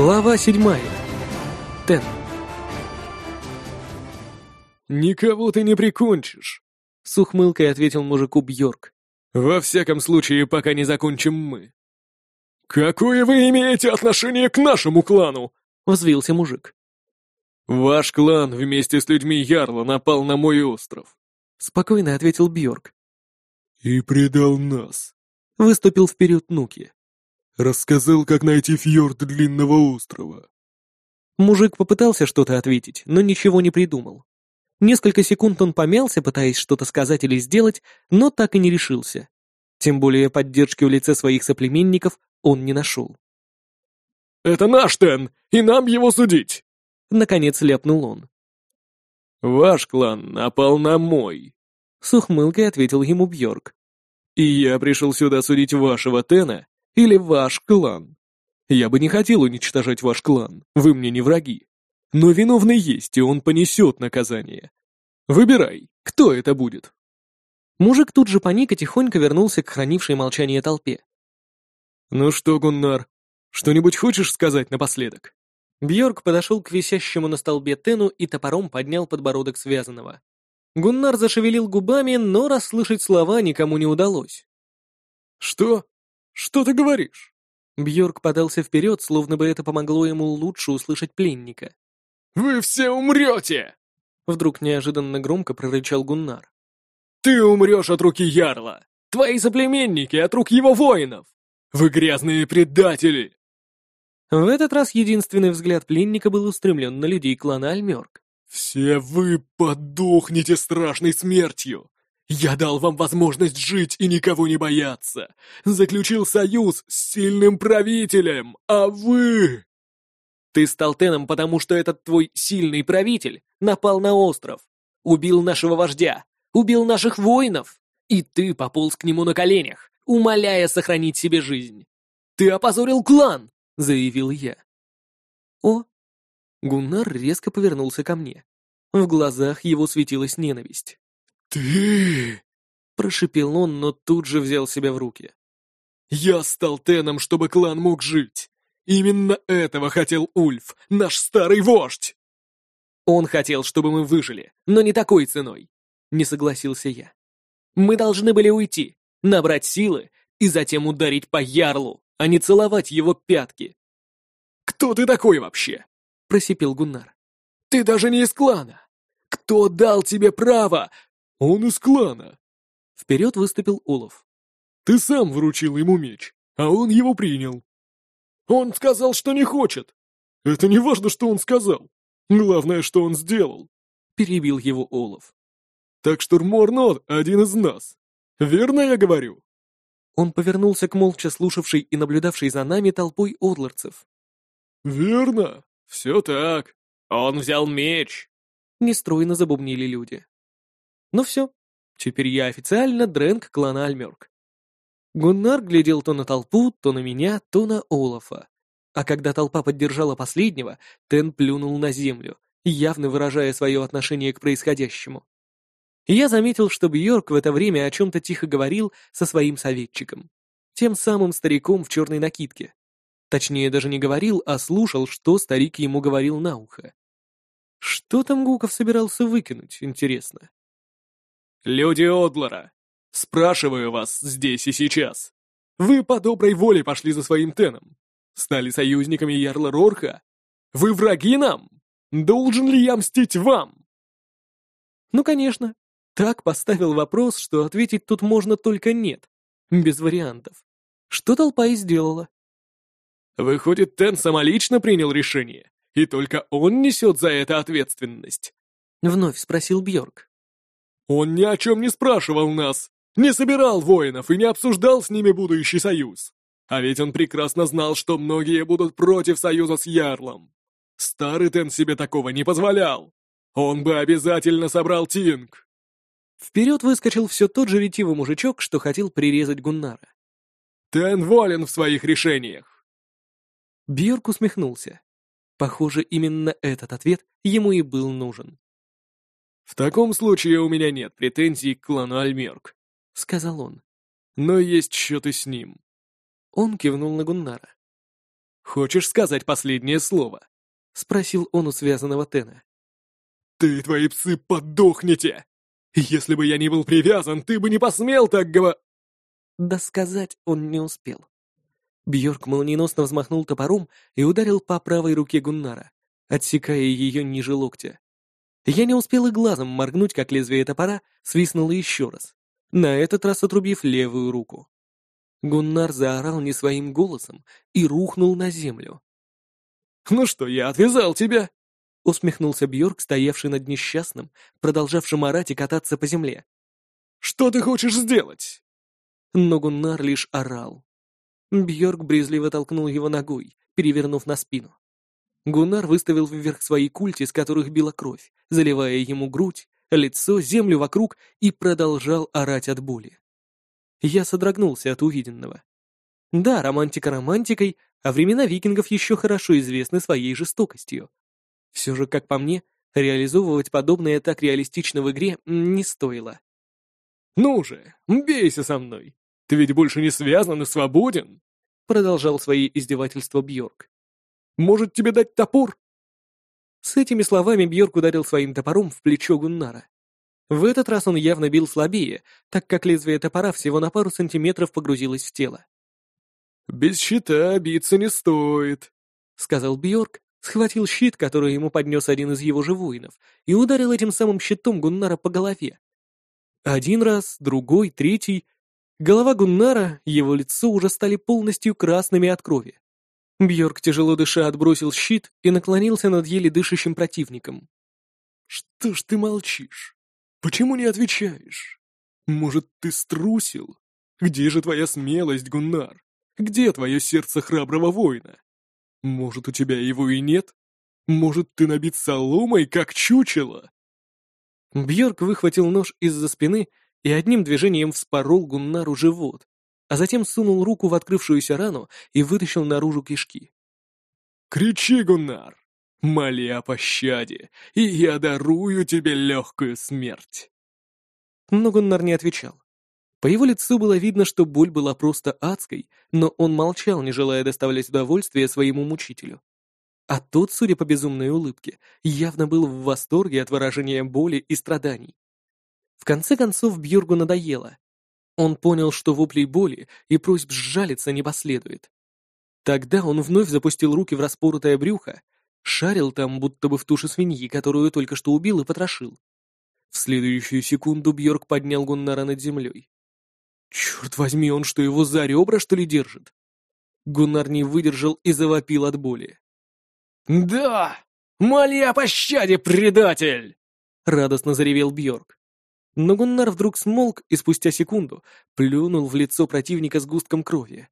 Глава седьмая. Тен. «Никого ты не прикончишь», — с ухмылкой ответил мужику Бьорк. «Во всяком случае, пока не закончим мы». «Какое вы имеете отношение к нашему клану?» — взвился мужик. «Ваш клан вместе с людьми Ярла напал на мой остров», — спокойно ответил Бьорк. «И предал нас», — выступил вперед Нуки. Рассказал, как найти фьорд длинного острова. Мужик попытался что-то ответить, но ничего не придумал. Несколько секунд он помялся, пытаясь что-то сказать или сделать, но так и не решился. Тем более поддержки в лице своих соплеменников он не нашел. «Это наш Тен, и нам его судить!» Наконец ляпнул он. «Ваш клан напал на мой», — с ухмылкой ответил ему Бьорк. «И я пришел сюда судить вашего Тена или ваш клан. Я бы не хотел уничтожать ваш клан, вы мне не враги. Но виновный есть, и он понесет наказание. Выбирай, кто это будет?» Мужик тут же паник и тихонько вернулся к хранившей молчание толпе. «Ну что, Гуннар, что-нибудь хочешь сказать напоследок?» Бьорк подошел к висящему на столбе Тену и топором поднял подбородок связанного. Гуннар зашевелил губами, но расслышать слова никому не удалось. «Что?» «Что ты говоришь?» Бьорк подался вперед, словно бы это помогло ему лучше услышать пленника. «Вы все умрете!» Вдруг неожиданно громко прорычал Гуннар. «Ты умрешь от руки Ярла! Твои соплеменники от рук его воинов! Вы грязные предатели!» В этот раз единственный взгляд пленника был устремлен на людей клана Альмерк. «Все вы подохнете страшной смертью! Я дал вам возможность жить и никого не бояться. Заключил союз с сильным правителем, а вы...» «Ты стал Теном, потому что этот твой сильный правитель напал на остров, убил нашего вождя, убил наших воинов, и ты пополз к нему на коленях, умоляя сохранить себе жизнь. Ты опозорил клан!» — заявил я. «О!» Гуннар резко повернулся ко мне. В глазах его светилась ненависть. «Ты...» — прошипел он, но тут же взял себя в руки. «Я стал Теном, чтобы клан мог жить. Именно этого хотел Ульф, наш старый вождь!» «Он хотел, чтобы мы выжили, но не такой ценой», — не согласился я. «Мы должны были уйти, набрать силы и затем ударить по ярлу, а не целовать его пятки». «Кто ты такой вообще?» — просипел Гуннар. «Ты даже не из клана! Кто дал тебе право «Он из клана!» Вперед выступил Олаф. «Ты сам вручил ему меч, а он его принял. Он сказал, что не хочет. Это не важно, что он сказал. Главное, что он сделал», — перебил его Олаф. «Так что Рморнот один из нас. Верно я говорю?» Он повернулся к молча слушавшей и наблюдавшей за нами толпой одларцев. «Верно, все так. Он взял меч!» Нестройно забубнили люди. Ну все, теперь я официально Дрэнк клана Альмерк. Гуннар глядел то на толпу, то на меня, то на Олафа. А когда толпа поддержала последнего, Тен плюнул на землю, явно выражая свое отношение к происходящему. Я заметил, что Бьорк в это время о чем-то тихо говорил со своим советчиком, тем самым стариком в черной накидке. Точнее, даже не говорил, а слушал, что старик ему говорил на ухо. Что там Гуков собирался выкинуть, интересно? «Люди Одлара, спрашиваю вас здесь и сейчас. Вы по доброй воле пошли за своим Теном? Стали союзниками Ярла Рорха? Вы враги нам? Должен ли я мстить вам?» Ну, конечно. Так поставил вопрос, что ответить тут можно только «нет». Без вариантов. Что толпа и сделала. Выходит, Тен самолично принял решение, и только он несет за это ответственность? Вновь спросил Бьорк. Он ни о чем не спрашивал нас, не собирал воинов и не обсуждал с ними будущий союз. А ведь он прекрасно знал, что многие будут против союза с Ярлом. Старый Тен себе такого не позволял. Он бы обязательно собрал Тинг. Вперед выскочил все тот же ретивый мужичок, что хотел прирезать Гуннара. Тен волен в своих решениях. Бьорк усмехнулся. Похоже, именно этот ответ ему и был нужен. «В таком случае у меня нет претензий к клану Альмерк», — сказал он. «Но есть счеты с ним». Он кивнул на Гуннара. «Хочешь сказать последнее слово?» — спросил он у связанного Тена. «Ты и твои псы подохнете! Если бы я не был привязан, ты бы не посмел так говорить!» Да сказать он не успел. Бьорк молниеносно взмахнул топором и ударил по правой руке Гуннара, отсекая ее ниже локтя. Я не успел и глазом моргнуть, как лезвие топора свистнуло еще раз, на этот раз отрубив левую руку. Гуннар заорал не своим голосом и рухнул на землю. «Ну что, я отвязал тебя!» — усмехнулся Бьорк, стоявший над несчастным, продолжавшим орать и кататься по земле. «Что ты хочешь сделать?» Но Гуннар лишь орал. Бьорк брезливо толкнул его ногой, перевернув на спину. Гуннар выставил вверх свои культи, с которых била кровь, заливая ему грудь, лицо, землю вокруг и продолжал орать от боли. Я содрогнулся от увиденного. Да, романтика романтикой, а времена викингов еще хорошо известны своей жестокостью. Все же, как по мне, реализовывать подобное так реалистично в игре не стоило. «Ну же, бейся со мной! Ты ведь больше не связан и свободен!» Продолжал свои издевательства Бьорк. «Может, тебе дать топор?» С этими словами Бьорк ударил своим топором в плечо Гуннара. В этот раз он явно бил слабее, так как лезвие топора всего на пару сантиметров погрузилось в тело. «Без щита биться не стоит», — сказал Бьорк, схватил щит, который ему поднес один из его же воинов, и ударил этим самым щитом Гуннара по голове. Один раз, другой, третий. Голова Гуннара, его лицо уже стали полностью красными от крови. Бьорк, тяжело дыша, отбросил щит и наклонился над еле дышащим противником. «Что ж ты молчишь?» Почему не отвечаешь? Может, ты струсил? Где же твоя смелость, Гуннар? Где твое сердце храброго воина? Может, у тебя его и нет? Может, ты набит соломой, как чучело?» Бьорк выхватил нож из-за спины и одним движением вспорол Гуннару живот, а затем сунул руку в открывшуюся рану и вытащил наружу кишки. «Кричи, Гуннар! Моли о пощаде, и я дарую тебе легкую смерть!» Но Гуннар не отвечал. По его лицу было видно, что боль была просто адской, но он молчал, не желая доставлять удовольствие своему мучителю. А тот, судя по безумной улыбке, явно был в восторге от выражения боли и страданий. В конце концов Бьюргу надоело. Он понял, что воплей боли и просьб сжалиться не последует. Тогда он вновь запустил руки в распоротое брюхо Шарил там, будто бы в туше свиньи, которую только что убил и потрошил. В следующую секунду Бьорк поднял Гуннара над землей. Черт возьми, он что, его за ребра, что ли, держит? Гуннар не выдержал и завопил от боли. «Да! Моли о пощаде, предатель!» Радостно заревел Бьорк. Но Гуннар вдруг смолк и спустя секунду плюнул в лицо противника с густком крови.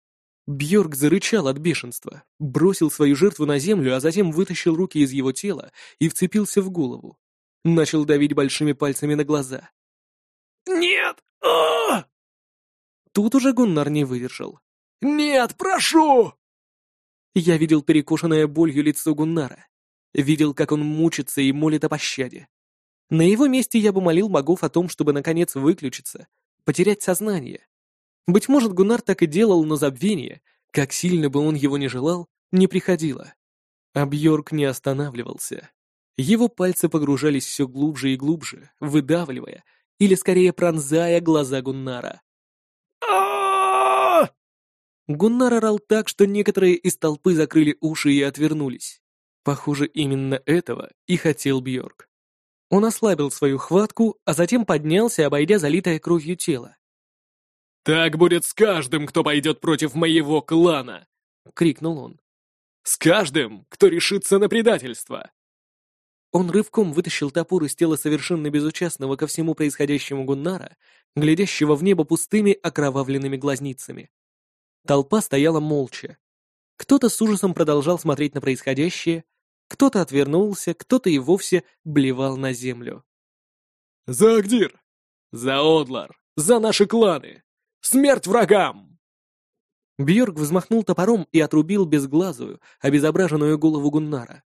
Бьорк зарычал от бешенства, бросил свою жертву на землю, а затем вытащил руки из его тела и вцепился в голову. Начал давить большими пальцами на глаза. «Нет! А!» Тут уже Гуннар не выдержал. «Нет, прошу!» Я видел перекошенное болью лицо Гуннара. Видел, как он мучится и молит о пощаде. На его месте я бы молил богов о том, чтобы наконец выключиться, потерять сознание. Быть может, Гуннар так и делал, но забвение, как сильно бы он его не желал, не приходило. А Бьорк не останавливался. Его пальцы погружались все глубже и глубже, выдавливая, или скорее пронзая глаза Гуннара. Гуннар орал так, что некоторые из толпы закрыли уши и отвернулись. Похоже, именно этого и хотел Бьорк. Он ослабил свою хватку, а затем поднялся, обойдя залитое кровью тело. «Так будет с каждым, кто пойдет против моего клана!» — крикнул он. «С каждым, кто решится на предательство!» Он рывком вытащил топор из тела совершенно безучастного ко всему происходящему Гуннара, глядящего в небо пустыми окровавленными глазницами. Толпа стояла молча. Кто-то с ужасом продолжал смотреть на происходящее, кто-то отвернулся, кто-то и вовсе блевал на землю. «За Агдир! За Одлар! За наши кланы! Смерть врагам!» Бьорк взмахнул топором и отрубил безглазую, обезображенную голову Гуннара.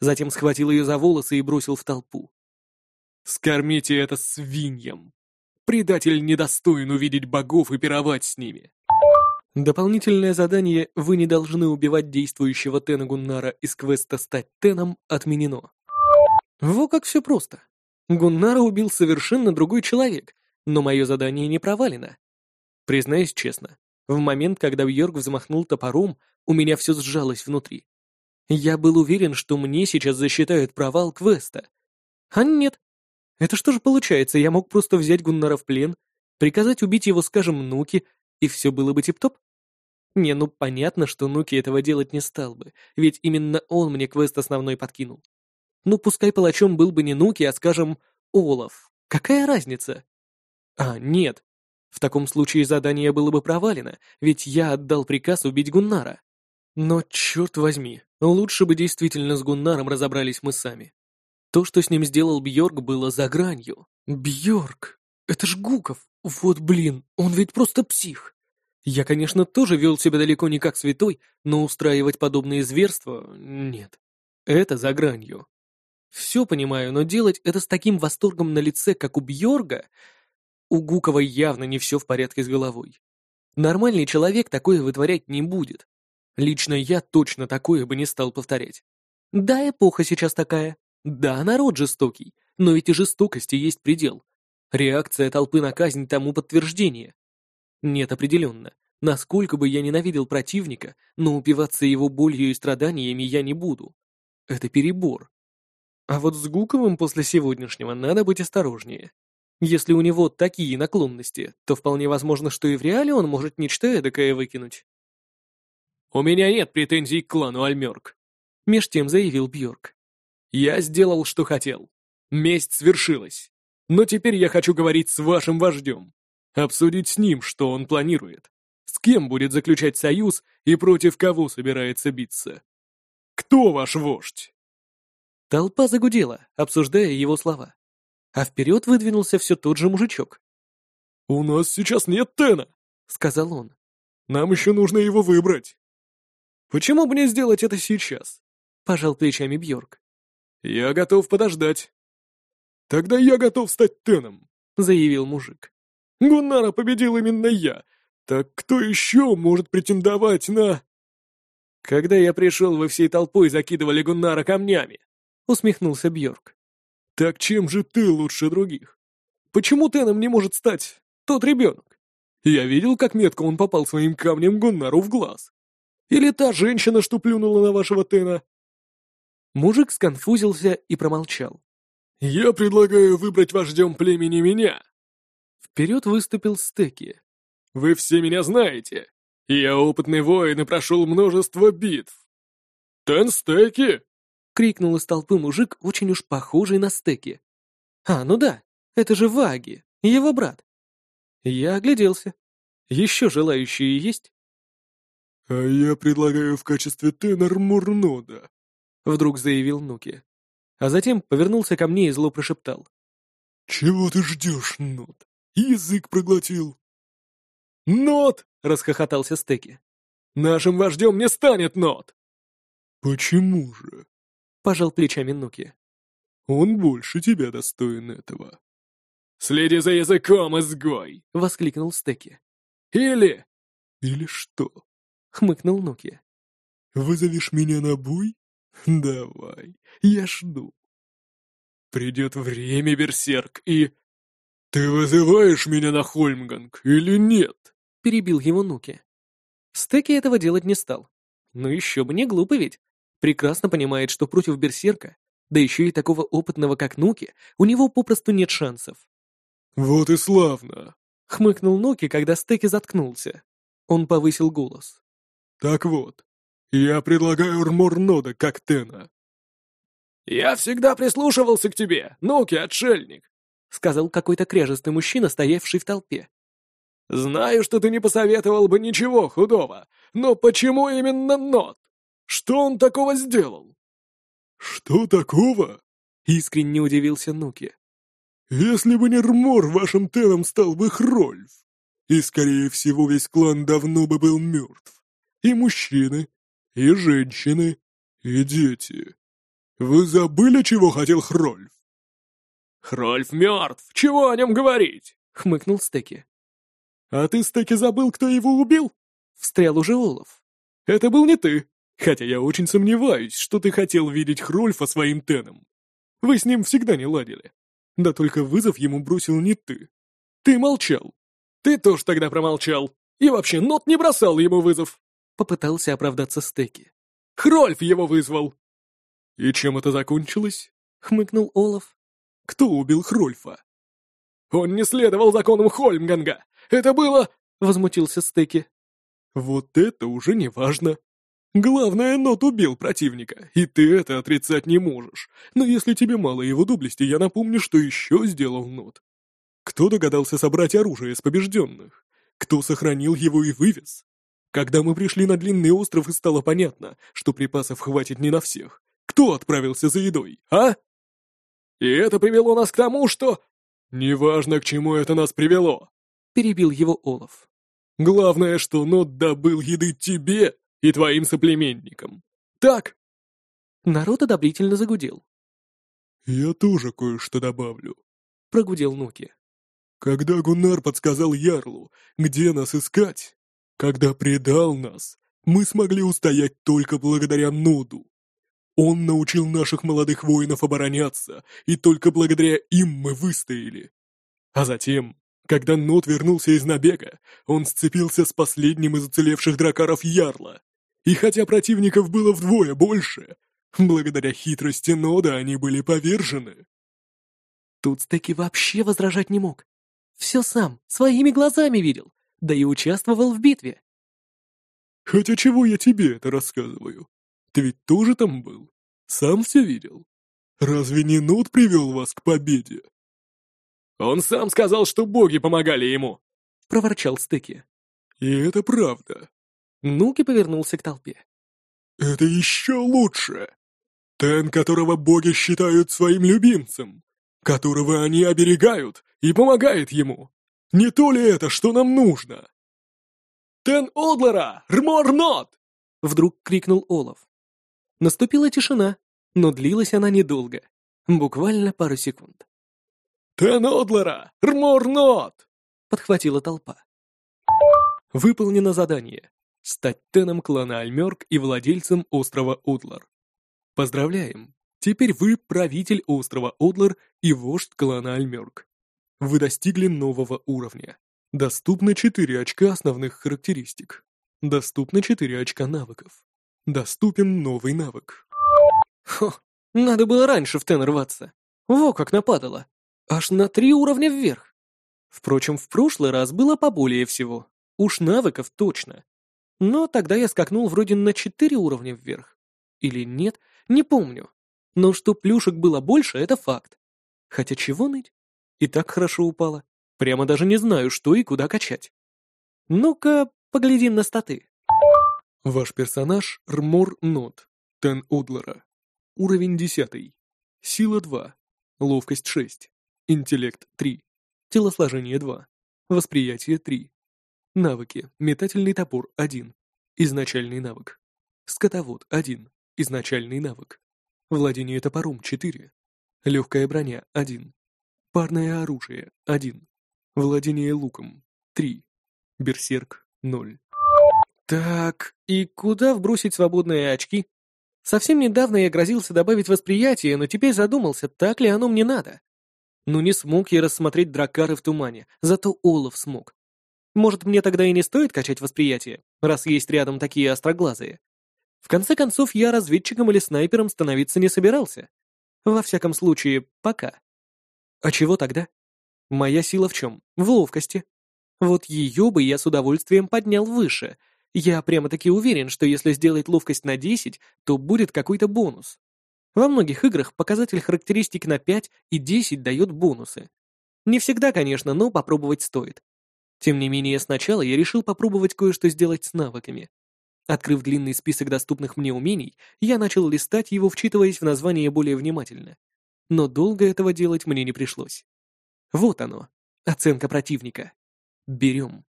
Затем схватил ее за волосы и бросил в толпу. «Скормите это свиньям! Предатель недостоин увидеть богов и пировать с ними!» Дополнительное задание «Вы не должны убивать действующего Тена Гуннара из квеста «Стать Теном» отменено. Во как все просто. Гуннара убил совершенно другой человек, но мое задание не провалено. Признаюсь честно, в момент, когда Бьорк взмахнул топором, у меня все сжалось внутри. Я был уверен, что мне сейчас засчитают провал квеста. А нет. Это что же получается, я мог просто взять Гуннара в плен, приказать убить его, скажем, Нуки, и все было бы тип-топ? Не, ну понятно, что Нуки этого делать не стал бы, ведь именно он мне квест основной подкинул. Ну пускай палачом был бы не Нуки, а, скажем, Олаф. Какая разница? А, нет. В таком случае задание было бы провалено, ведь я отдал приказ убить Гуннара. Но, черт возьми, лучше бы действительно с Гуннаром разобрались мы сами. То, что с ним сделал Бьорк, было за гранью. Бьорк! Это ж Гуков! Вот блин, он ведь просто псих! Я, конечно, тоже вел себя далеко не как святой, но устраивать подобные зверства — нет. Это за гранью. Все понимаю, но делать это с таким восторгом на лице, как у Бьорга, у Гукова явно не все в порядке с головой. Нормальный человек такое вытворять не будет. Лично я точно такое бы не стал повторять. Да, эпоха сейчас такая. Да, народ жестокий, но ведь и жестокости есть предел. Реакция толпы на казнь тому подтверждение. Нет, определенно. Насколько бы я ненавидел противника, но упиваться его болью и страданиями я не буду. Это перебор. А вот с Гуковым после сегодняшнего надо быть осторожнее. Если у него такие наклонности, то вполне возможно, что и в реале он может нечто эдакое выкинуть. «У меня нет претензий к клану Альмёрк», — меж тем заявил Бьорк. «Я сделал, что хотел. Месть свершилась. Но теперь я хочу говорить с вашим вождем. Обсудить с ним, что он планирует. С кем будет заключать союз и против кого собирается биться. Кто ваш вождь?» Толпа загудела, обсуждая его слова. А вперед выдвинулся все тот же мужичок. «У нас сейчас нет Тена», — сказал он. «Нам еще нужно его выбрать». «Почему бы не сделать это сейчас?» — пожал плечами Бьорк. «Я готов подождать». «Тогда я готов стать Теном», — заявил мужик. Гуннара победил именно я. Так кто еще может претендовать на...» «Когда я пришел, вы всей толпой закидывали Гуннара камнями», — усмехнулся Бьорк. «Так чем же ты лучше других? Почему Теном не может стать тот ребенок? Я видел, как метко он попал своим камнем Гуннару в глаз. Или та женщина, что плюнула на вашего Тена?» Мужик сконфузился и промолчал. «Я предлагаю выбрать вождем племени меня», Вперед выступил Стеки. «Вы все меня знаете. Я опытный воин и прошел множество битв». «Тен Стеки!» — крикнул из толпы мужик, очень уж похожий на Стеки. «А, ну да, это же Ваги, его брат». Я огляделся. Еще желающие есть? «А я предлагаю в качестве тенор Мурнода», — вдруг заявил Нуки. А затем повернулся ко мне и зло прошептал. «Чего ты ждешь, Нод? Язык проглотил. «Нот!» — расхохотался Стеки. «Нашим вождем не станет Нот!» «Почему же?» — пожал плечами Нуки. «Он больше тебя достоин этого». «Следи за языком, изгой!» — воскликнул Стеки. «Или...» «Или что?» — хмыкнул Нуки. «Вызовешь меня на бой? Давай, я жду». «Придет время, Берсерк, и...» «Ты вызываешь меня на Хольмганг или нет?» — перебил его Нуки. Стеки этого делать не стал. Ну еще бы не глупо ведь. Прекрасно понимает, что против Берсерка, да еще и такого опытного, как Нуки, у него попросту нет шансов. «Вот и славно!» — хмыкнул Нуки, когда Стеки заткнулся. Он повысил голос. «Так вот, я предлагаю Рморнода как Тена». «Я всегда прислушивался к тебе, Нуки, отшельник!» — сказал какой-то крежестый мужчина, стоявший в толпе. «Знаю, что ты не посоветовал бы ничего худого, но почему именно Нот? Что он такого сделал?» «Что такого?» — искренне удивился Нуки. «Если бы не Рмор, вашим телом стал бы Хрольф. И, скорее всего, весь клан давно бы был мертв. И мужчины, и женщины, и дети. Вы забыли, чего хотел Хрольф? «Хрольф мертв! Чего о нем говорить?» — хмыкнул Стеки. «А ты, Стеки, забыл, кто его убил?» встрял уже Олаф. «Это был не ты, хотя я очень сомневаюсь, что ты хотел видеть Хрольфа своим Теном. Вы с ним всегда не ладили. Да только вызов ему бросил не ты. Ты молчал. Ты тоже тогда промолчал. И вообще, Нот не бросал ему вызов. Попытался оправдаться Стеки. Хрольф его вызвал. И чем это закончилось? Хмыкнул Олаф. Кто убил Хрольфа? Он не следовал законам Хольмганга. Это было... Возмутился Стеки. Вот это уже не важно. Главное, Нот убил противника, и ты это отрицать не можешь. Но если тебе мало его доблести, я напомню, что еще сделал Нот. Кто догадался собрать оружие с побежденных? Кто сохранил его и вывез? Когда мы пришли на длинный остров и стало понятно, что припасов хватит не на всех, кто отправился за едой, а? И это привело нас к тому, что... Неважно, к чему это нас привело, перебил его Олаф. Главное, что Нот добыл еды тебе и твоим соплеменникам. Так?» Народ одобрительно загудел. «Я тоже кое-что добавлю», — прогудел Нуки. «Когда Гуннар подсказал Ярлу, где нас искать, когда предал нас, мы смогли устоять только благодаря Ноду. Он научил наших молодых воинов обороняться, и только благодаря им мы выстояли. А затем когда Нот вернулся из набега, он сцепился с последним из уцелевших дракаров Ярла. И хотя противников было вдвое больше, благодаря хитрости Нода они были повержены. Тут Стеки вообще возражать не мог. Все сам, своими глазами видел, да и участвовал в битве. Хотя чего я тебе это рассказываю? Ты ведь тоже там был? Сам все видел? Разве не Нод привел вас к победе? «Он сам сказал, что боги помогали ему!» — проворчал Стыки. «И это правда». Нуки повернулся к толпе. «Это еще лучше! Тен, которого боги считают своим любимцем, которого они оберегают и помогает ему. Не то ли это, что нам нужно?» «Тен Одлера! Рмор Вдруг крикнул Олаф. Наступила тишина, но длилась она недолго. Буквально пару секунд. «Тенодлера! Рморнот!» — подхватила толпа. Выполнено задание. Стать теном клана Альмерк и владельцем острова Одлар. Поздравляем! Теперь вы правитель острова Одлар и вождь клана Альмерк. Вы достигли нового уровня. Доступно 4 очка основных характеристик. Доступно 4 очка навыков. Доступен новый навык. Хо, надо было раньше в тен рваться. Во как нападало. Аж на три уровня вверх. Впрочем, в прошлый раз было поболее всего. Уж навыков точно. Но тогда я скакнул вроде на четыре уровня вверх. Или нет, не помню. Но что плюшек было больше, это факт. Хотя чего ныть? И так хорошо упало. Прямо даже не знаю, что и куда качать. Ну-ка, поглядим на статы. Ваш персонаж Рмор Нот, Тен Удлера. Уровень 10. Сила 2. Ловкость 6. Интеллект 3. Телосложение 2. Восприятие 3. Навыки. Метательный топор 1. Изначальный навык. Скотовод 1. Изначальный навык. Владение топором 4. Легкая броня 1. Парное оружие 1. Владение луком 3. Берсерк 0. Так, и куда вбросить свободные очки? Совсем недавно я грозился добавить восприятие, но теперь задумался, так ли оно мне надо. Ну не смог я рассмотреть дракары в тумане, зато Олаф смог. Может, мне тогда и не стоит качать восприятие, раз есть рядом такие остроглазые. В конце концов, я разведчиком или снайпером становиться не собирался. Во всяком случае, пока. А чего тогда? Моя сила в чем? В ловкости. Вот ее бы я с удовольствием поднял выше. Я прямо-таки уверен, что если сделать ловкость на 10, то будет какой-то бонус. Во многих играх показатель характеристик на 5 и 10 дает бонусы. Не всегда, конечно, но попробовать стоит. Тем не менее, сначала я решил попробовать кое-что сделать с навыками. Открыв длинный список доступных мне умений, я начал листать его, вчитываясь в название более внимательно. Но долго этого делать мне не пришлось. Вот оно, оценка противника. Берем.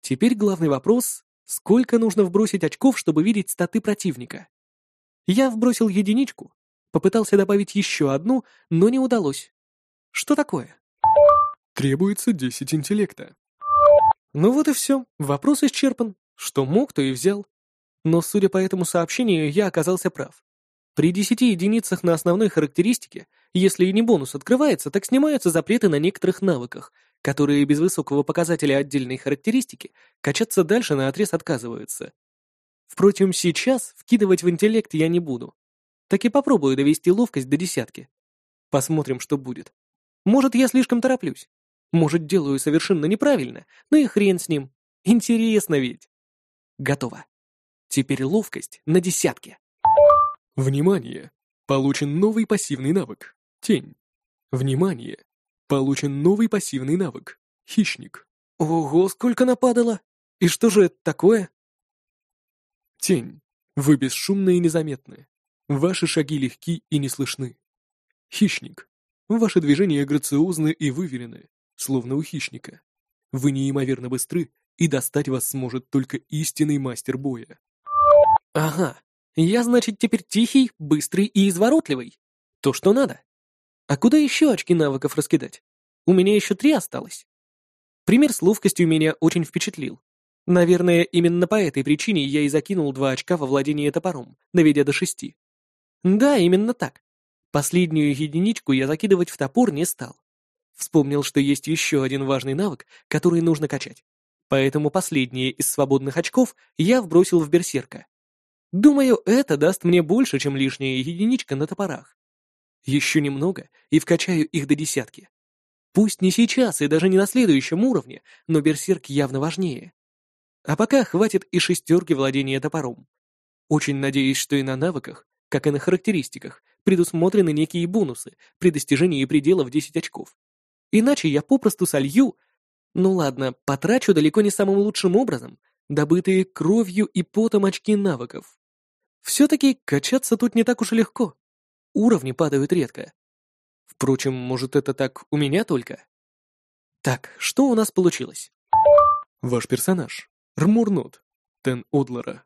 Теперь главный вопрос — сколько нужно вбросить очков, чтобы видеть статы противника? Я вбросил единичку, Попытался добавить еще одну, но не удалось. Что такое? Требуется 10 интеллекта. Ну вот и все, вопрос исчерпан. Что мог, то и взял. Но, судя по этому сообщению, я оказался прав. При 10 единицах на основной характеристике, если и не бонус открывается, так снимаются запреты на некоторых навыках, которые без высокого показателя отдельной характеристики качаться дальше на отрез отказываются. Впрочем, сейчас вкидывать в интеллект я не буду. Так и попробую довести ловкость до десятки. Посмотрим, что будет. Может, я слишком тороплюсь. Может, делаю совершенно неправильно, но и хрен с ним. Интересно ведь. Готово. Теперь ловкость на десятке. Внимание! Получен новый пассивный навык. Тень. Внимание! Получен новый пассивный навык. Хищник. Ого, сколько нападало! И что же это такое? Тень. Вы бесшумны и незаметны. Ваши шаги легки и не слышны. Хищник. Ваши движения грациозны и выверены, словно у хищника. Вы неимоверно быстры, и достать вас сможет только истинный мастер боя. Ага, я, значит, теперь тихий, быстрый и изворотливый. То, что надо. А куда еще очки навыков раскидать? У меня еще три осталось. Пример с ловкостью меня очень впечатлил. Наверное, именно по этой причине я и закинул два очка во владение топором, доведя до шести. Да, именно так. Последнюю единичку я закидывать в топор не стал. Вспомнил, что есть еще один важный навык, который нужно качать. Поэтому последние из свободных очков я вбросил в берсерка. Думаю, это даст мне больше, чем лишняя единичка на топорах. Еще немного, и вкачаю их до десятки. Пусть не сейчас и даже не на следующем уровне, но берсерк явно важнее. А пока хватит и шестерки владения топором. Очень надеюсь, что и на навыках, как и на характеристиках, предусмотрены некие бонусы при достижении предела в 10 очков. Иначе я попросту солью... Ну ладно, потрачу далеко не самым лучшим образом, добытые кровью и потом очки навыков. Все-таки качаться тут не так уж и легко. Уровни падают редко. Впрочем, может это так у меня только? Так, что у нас получилось? Ваш персонаж. Рмурнот. Тен Одлера.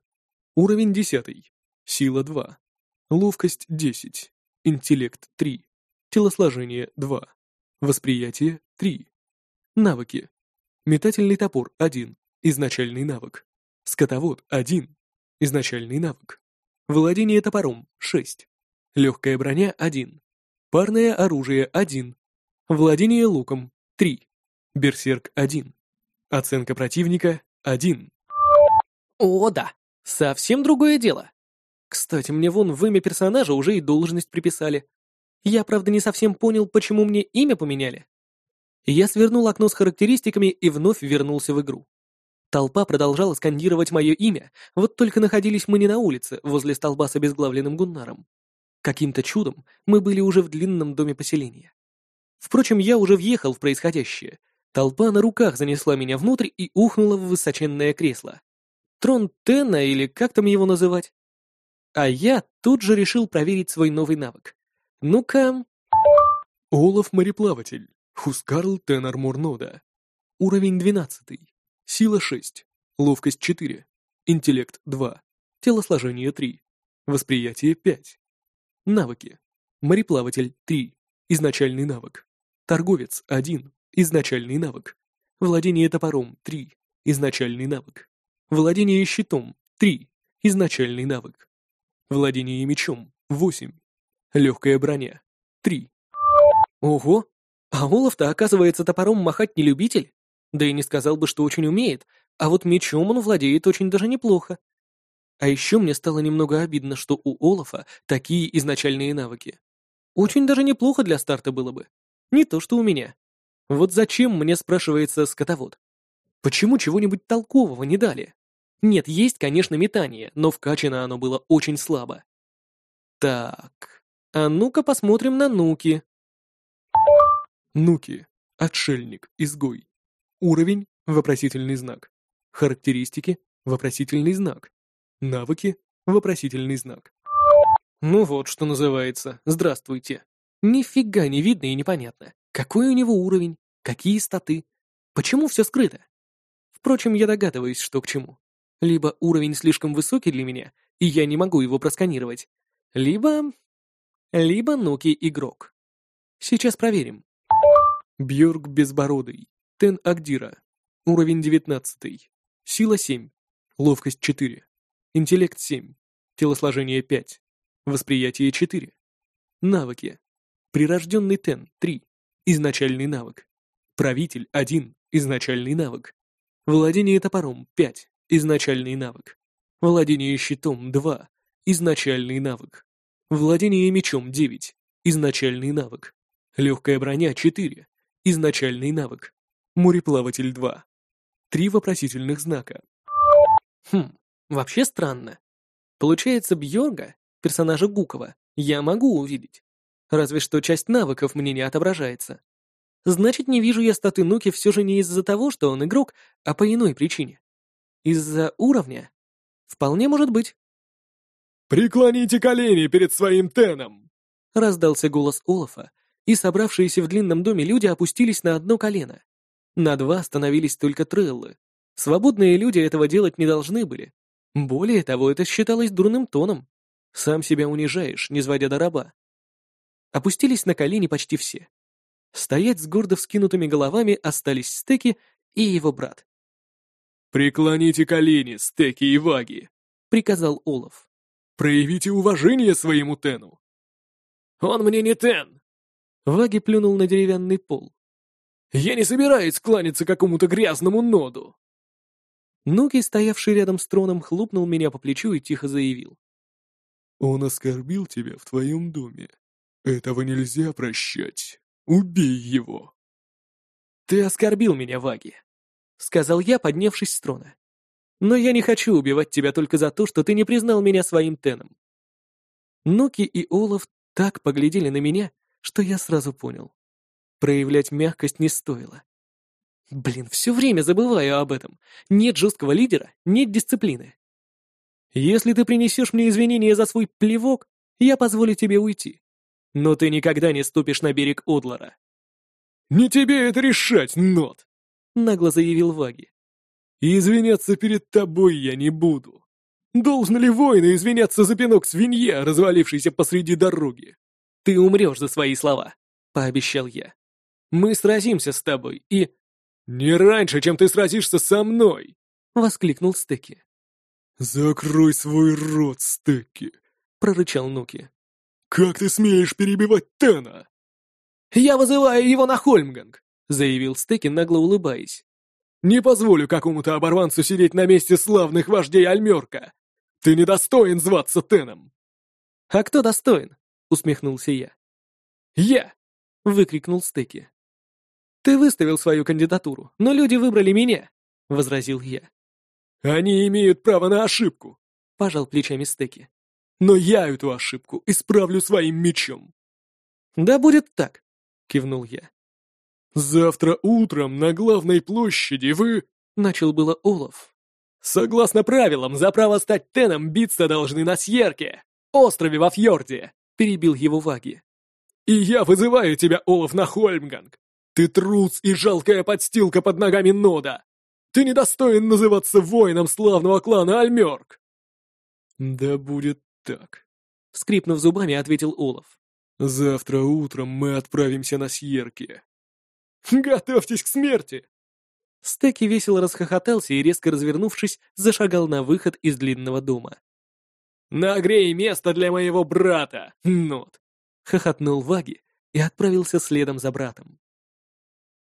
Уровень 10. Сила 2. Ловкость 10. Интеллект 3. Телосложение 2. Восприятие 3. Навыки. Метательный топор 1. Изначальный навык. Скотовод 1. Изначальный навык. Владение топором – 6. Легкая броня – 1. Парное оружие – 1. Владение луком – 3. Берсерк – 1. Оценка противника – 1. О, да, совсем другое дело. Кстати, мне вон в имя персонажа уже и должность приписали. Я, правда, не совсем понял, почему мне имя поменяли. Я свернул окно с характеристиками и вновь вернулся в игру. Толпа продолжала скандировать мое имя, вот только находились мы не на улице, возле столба с обезглавленным Гуннаром. Каким-то чудом мы были уже в длинном доме поселения. Впрочем, я уже въехал в происходящее. Толпа на руках занесла меня внутрь и ухнула в высоченное кресло. Трон Тена или как там его называть? А я тут же решил проверить свой новый навык. Ну-ка... Олаф Мореплаватель. Хускарл Тенар Мурнода. Уровень двенадцатый. Сила 6, ловкость 4, интеллект 2, телосложение 3, восприятие 5. Навыки. Мореплаватель 3, изначальный навык. Торговец 1, изначальный навык. Владение топором 3, изначальный навык. Владение щитом 3, изначальный навык. Владение мечом 8. Легкая броня 3. Ого! А Олаф-то, оказывается, топором махать не любитель? Да и не сказал бы, что очень умеет, а вот мечом он владеет очень даже неплохо. А еще мне стало немного обидно, что у Олафа такие изначальные навыки. Очень даже неплохо для старта было бы. Не то, что у меня. Вот зачем мне, спрашивается, скотовод? Почему чего-нибудь толкового не дали? Нет, есть, конечно, метание, но вкачано оно было очень слабо. Так, а ну-ка посмотрим на Нуки. Нуки. Отшельник, изгой. Уровень – вопросительный знак. Характеристики – вопросительный знак. Навыки – вопросительный знак. Ну вот, что называется. Здравствуйте. Нифига не видно и непонятно. Какой у него уровень? Какие статы? Почему все скрыто? Впрочем, я догадываюсь, что к чему. Либо уровень слишком высокий для меня, и я не могу его просканировать. Либо... Либо Нуки игрок. Сейчас проверим. Бьорк Безбородый. Тен Агдира. Уровень 19. Сила 7. Ловкость 4. Интеллект 7. Телосложение 5. Восприятие 4. Навыки. Прирожденный Тен 3. Изначальный навык. Правитель 1. Изначальный навык. Владение топором 5. Изначальный навык. Владение щитом 2. Изначальный навык. Владение мечом 9. Изначальный навык. Легкая броня 4. Изначальный навык. Мореплаватель 2. Три вопросительных знака. Хм, вообще странно. Получается, Бьорга, персонажа Гукова, я могу увидеть. Разве что часть навыков мне не отображается. Значит, не вижу я статы Нуки все же не из-за того, что он игрок, а по иной причине. Из-за уровня? Вполне может быть. «Преклоните колени перед своим Теном!» Раздался голос Олафа, и собравшиеся в длинном доме люди опустились на одно колено. На два становились только треллы. Свободные люди этого делать не должны были. Более того, это считалось дурным тоном. Сам себя унижаешь, не сводя до раба. Опустились на колени почти все. Стоять с гордо вскинутыми головами остались Стеки и его брат. «Преклоните колени, Стеки и Ваги», — приказал Олаф. «Проявите уважение своему Тену». «Он мне не Тен!» Ваги плюнул на деревянный пол. «Я не собираюсь кланяться какому-то грязному ноду!» Нуки, стоявший рядом с троном, хлопнул меня по плечу и тихо заявил. «Он оскорбил тебя в твоем доме. Этого нельзя прощать. Убей его!» «Ты оскорбил меня, Ваги», — сказал я, поднявшись с трона. «Но я не хочу убивать тебя только за то, что ты не признал меня своим теном». Нуки и Олаф так поглядели на меня, что я сразу понял. Проявлять мягкость не стоило. Блин, все время забываю об этом. Нет жесткого лидера, нет дисциплины. Если ты принесешь мне извинения за свой плевок, я позволю тебе уйти. Но ты никогда не ступишь на берег Одлара. «Не тебе это решать, Нот!» — нагло заявил Ваги. извиняться перед тобой я не буду. Должен ли воины извиняться за пинок свинья, развалившийся посреди дороги? Ты умрешь за свои слова, — пообещал я. Мы сразимся с тобой и... «Не раньше, чем ты сразишься со мной!» — воскликнул Стеки. «Закрой свой рот, Стеки!» — прорычал Нуки. «Как ты смеешь перебивать Тена?» «Я вызываю его на Хольмганг!» — заявил Стеки, нагло улыбаясь. «Не позволю какому-то оборванцу сидеть на месте славных вождей Альмерка! Ты недостоин зваться Теном!» «А кто достоин?» — усмехнулся я. «Я!» — выкрикнул Стеки. «Ты выставил свою кандидатуру, но люди выбрали меня», — возразил я. «Они имеют право на ошибку», — пожал плечами Стеки. «Но я эту ошибку исправлю своим мечом». «Да будет так», — кивнул я. «Завтра утром на главной площади вы...» — начал было Олаф. «Согласно правилам, за право стать Теном биться должны на Сьерке, острове во фьорде», — перебил его Ваги. «И я вызываю тебя, Олаф, на Хольмганг. Ты трус и жалкая подстилка под ногами Нода! Ты недостоин называться воином славного клана Альмерк!» «Да будет так», — скрипнув зубами, ответил Олаф. «Завтра утром мы отправимся на Сьерки». «Готовьтесь к смерти!» Стеки весело расхохотался и, резко развернувшись, зашагал на выход из длинного дома. «Нагрей место для моего брата, Нот!» — хохотнул Ваги и отправился следом за братом.